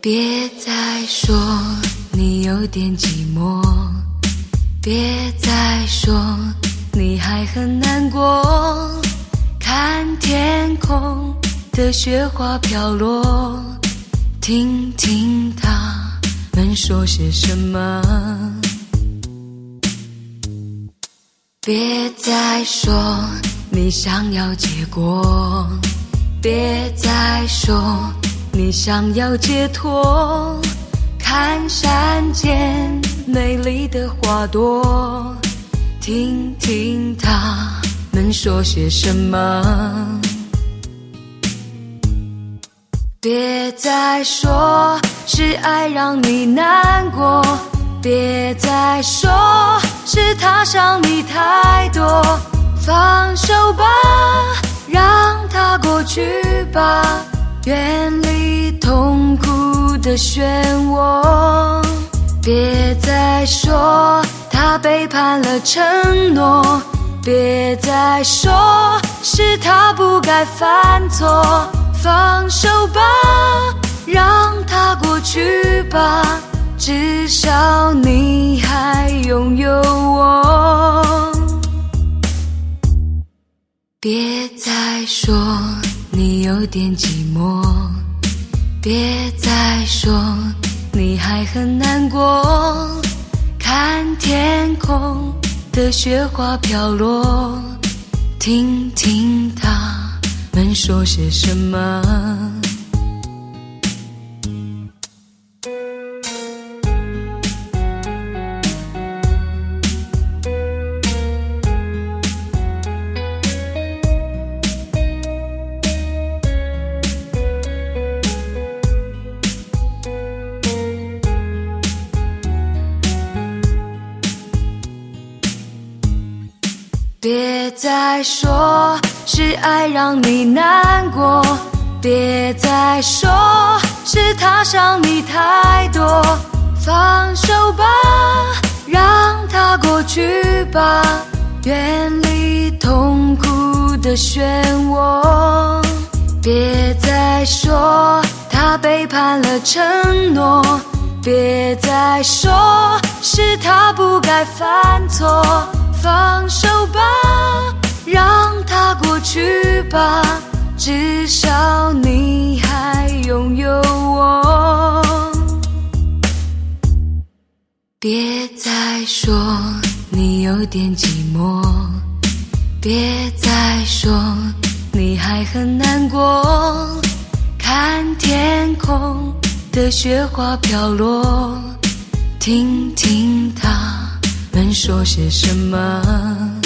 别再说你有点寂寞，别再说你还很难过。看天空的雪花飘落，听听他们说些什么。别再说你想要结果，别再说你想要解脱。看山间美丽的花朵，听听他们说些什么。别再说是爱让你难过，别再说是他伤你太多，放手吧，让它过去吧，远离痛苦的漩涡。别再说他背叛了承诺，别再说是他不该犯错。放手吧，让它过去吧，至少你还拥有我。别再说你有点寂寞，别再说你还很难过。看天空的雪花飘落，听听他。们说些什么？别再说。是爱让你难过，别再说是他伤你太多。放手吧，让它过去吧，远离痛苦的漩涡。别再说他背叛了承诺，别再说是他不该犯错。放吧，至少你还拥有我。别再说你有点寂寞，别再说你还很难过。看天空的雪花飘落，听听他们说些什么。